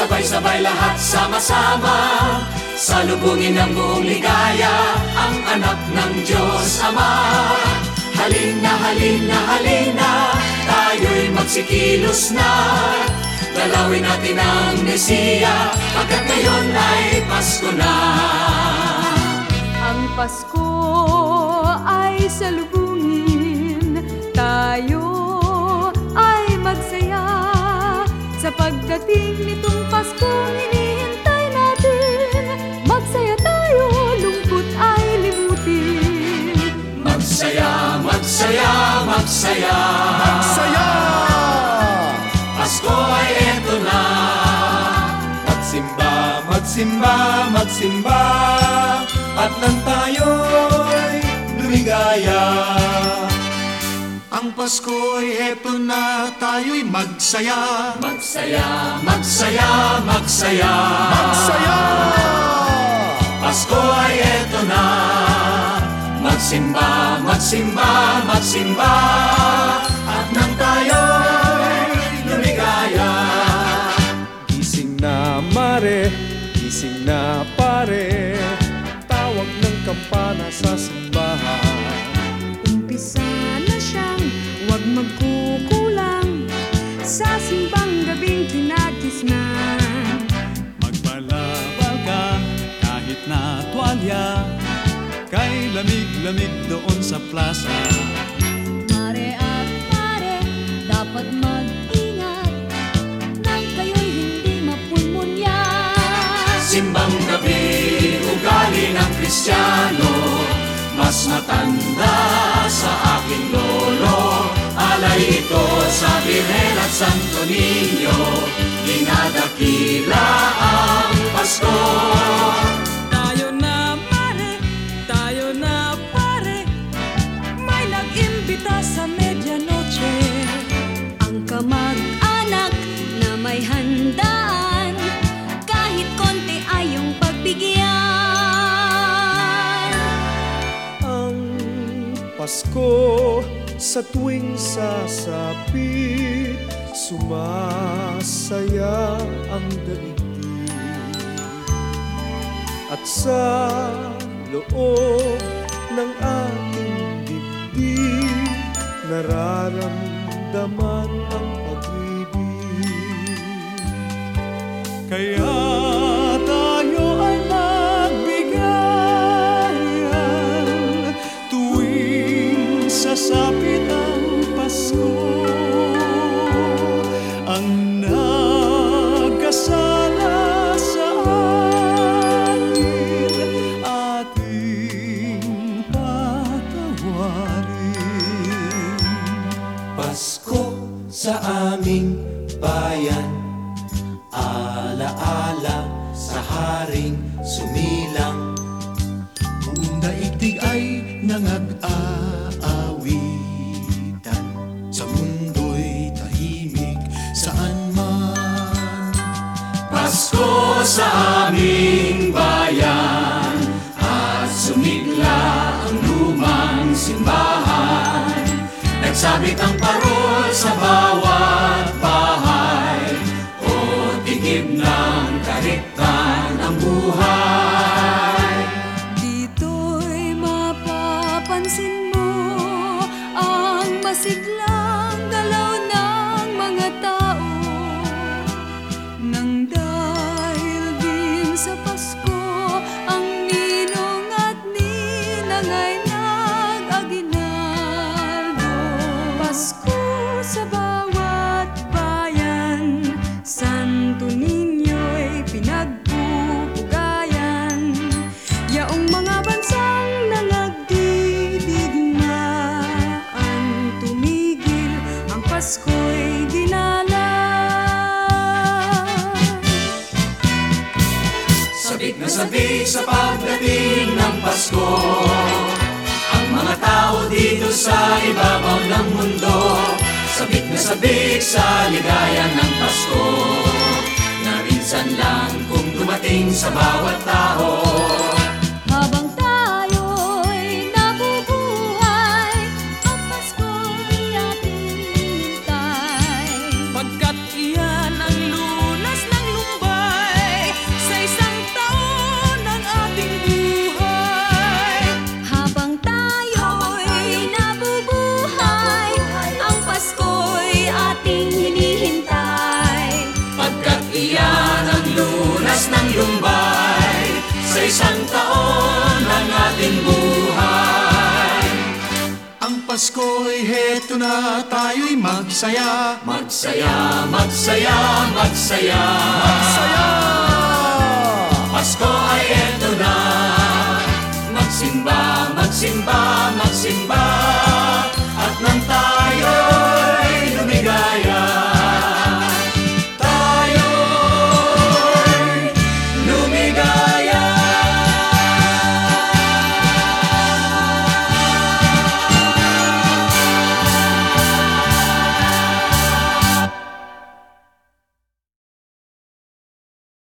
Sabay-sabay lahat sama-sama. Salubungin ng buong ligaya Ang anak ng Diyos Ama. Halina, halina, halina Tayo'y magsikilos na. Dalawin natin ang Mesiya Pagkat ngayon ay Pasko na. Ang Pasko ay salubungin Tayo Sa pagdating nitong Pasko hinihintay natin Magsaya tayo, lungkot ay limutin. Magsaya, magsaya, magsaya. Saya! Pasko ay eto na. Magsimba, magsimba, magsimba. At nang tayo'y lumigaya Ang Pasko'y eto na tayo'y magsaya. Magsaya, magsaya, magsaya. Magsaya! Pasko ay eto na. Magsimba, magsimba, magsimba tuwalya Kay lamig-lamig doon sa plaza. Mare at pare, dapat mag-ingat. Nang kayo'y hindi mapulmunya Simbang gabi, ugali ng Kristiyano. Mas matanda sa aking lolo. Alay ito sa Birhen at Santo Niño. Dinadakila ang Pasko Pasko sa tuwing sasapit Sumasaya ang daigdig At sa loob ng ating dibdib Nararamdaman aming bayan. Alaala sa haring sumilang. Buong daigdig ay nangag-aawitan. Sa mundo'y tahimik saan man. Pasko sa aming bayan At sumigla ang lumang simbahan. Nagsabit ang parol sa bawat mapapansin mo ang masiglang Sabik sa pagdating ng Pasko Ang mga tao dito sa ibabaw ng mundo Sabik na sabik sa ligaya ng Pasko. Na minsan lang kung dumating sa bawat tao eto na tayo'y magsaya. Magsaya, magsaya, magsaya. Saya! Pasko ay eto na. Magsimba, magsimba, magsimba